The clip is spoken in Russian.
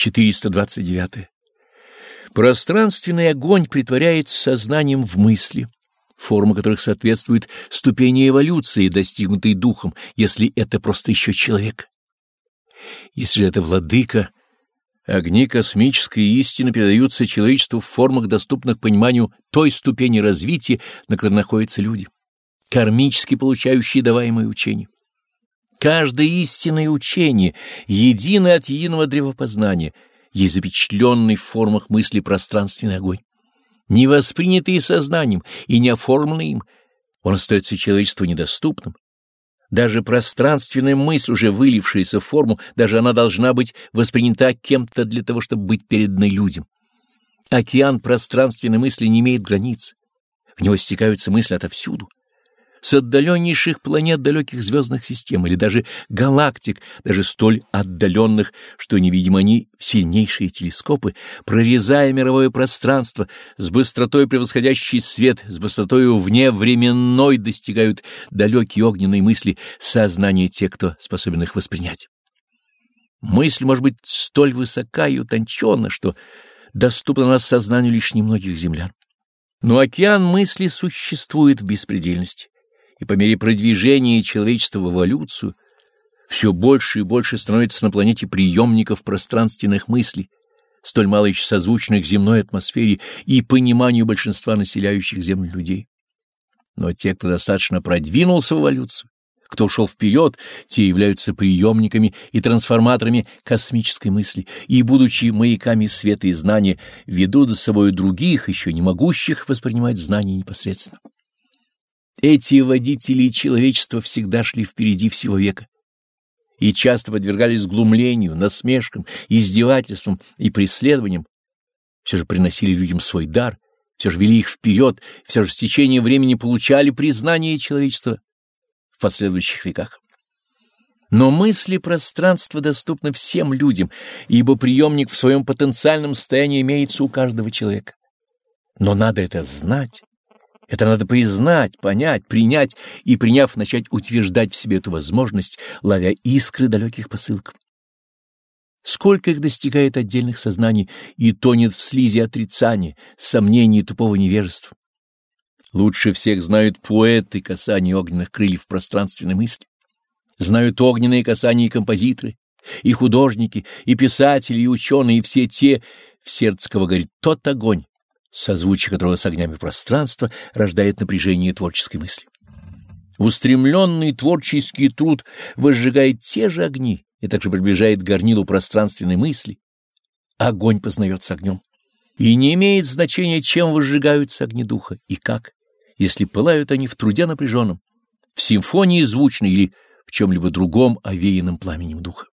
429. Пространственный огонь притворяется сознанием в мысли, форма которых соответствует ступени эволюции, достигнутой духом, если это просто еще человек. Если же это владыка, огни космической истины передаются человечеству в формах, доступных пониманию той ступени развития, на которой находятся люди, кармически получающие даваемые учения. Каждое истинное учение, единое от единого древопознания, есть запечатленный в формах мысли пространственный огонь. Не воспринятый сознанием и не оформленный им, он остается человечеству недоступным. Даже пространственная мысль, уже вылившаяся в форму, даже она должна быть воспринята кем-то для того, чтобы быть передана людям. Океан пространственной мысли не имеет границ. В него стекаются мысли отовсюду с отдаленнейших планет далеких звездных систем или даже галактик, даже столь отдаленных, что невидимы они в сильнейшие телескопы, прорезая мировое пространство, с быстротой превосходящий свет, с быстротою вневременной достигают далекие огненные мысли сознания тех, кто способен их воспринять. Мысль может быть столь высока и утончена, что доступна нас сознанию лишь немногих землян. Но океан мысли существует в беспредельности и по мере продвижения человечества в эволюцию все больше и больше становится на планете приемников пространственных мыслей, столь мало еще созвучных земной атмосфере и пониманию большинства населяющих Землю людей. Но те, кто достаточно продвинулся в эволюцию, кто ушел вперед, те являются приемниками и трансформаторами космической мысли, и, будучи маяками света и знания, ведут за собой других, еще не могущих воспринимать знания непосредственно. Эти водители человечества всегда шли впереди всего века и часто подвергались глумлению, насмешкам, издевательствам и преследованиям, все же приносили людям свой дар, все же вели их вперед, все же с течением времени получали признание человечества в последующих веках. Но мысли пространства доступны всем людям, ибо приемник в своем потенциальном состоянии имеется у каждого человека. Но надо это знать это надо признать, понять, принять и, приняв, начать утверждать в себе эту возможность, ловя искры далеких посылок. Сколько их достигает отдельных сознаний и тонет в слизи отрицания, сомнений и тупого невежества. Лучше всех знают поэты касания огненных крыльев пространственной мысли. Знают огненные касания и композиторы, и художники, и писатели, и ученые, и все те, в сердце кого горит тот огонь, созвучие которого с огнями пространства рождает напряжение творческой мысли. Устремленный творческий труд возжигает те же огни и также приближает горнилу пространственной мысли. Огонь познается огнем. И не имеет значения, чем возжигаются огни духа и как, если пылают они в труде напряженном, в симфонии звучной или в чем-либо другом овеянном пламенем духа.